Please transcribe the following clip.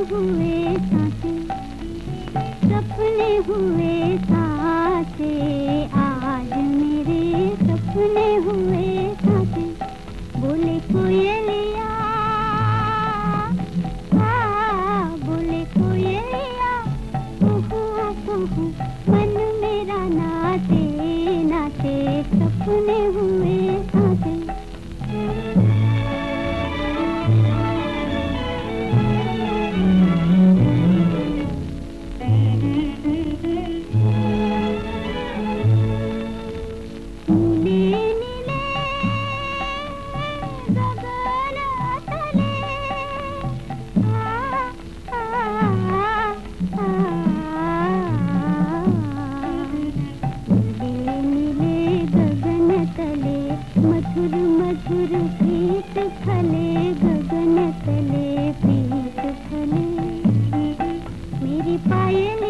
हुए साथे, सपने हुए साथे, आज मेरे सपने हुए साथे, बोले कोयलिया हाँ, बोले कोयलिया मन मेरा नाते नाते, सपने हुए साथे। मधुर मधुर गीत फले गगन तले पीत फले। मेरी पायली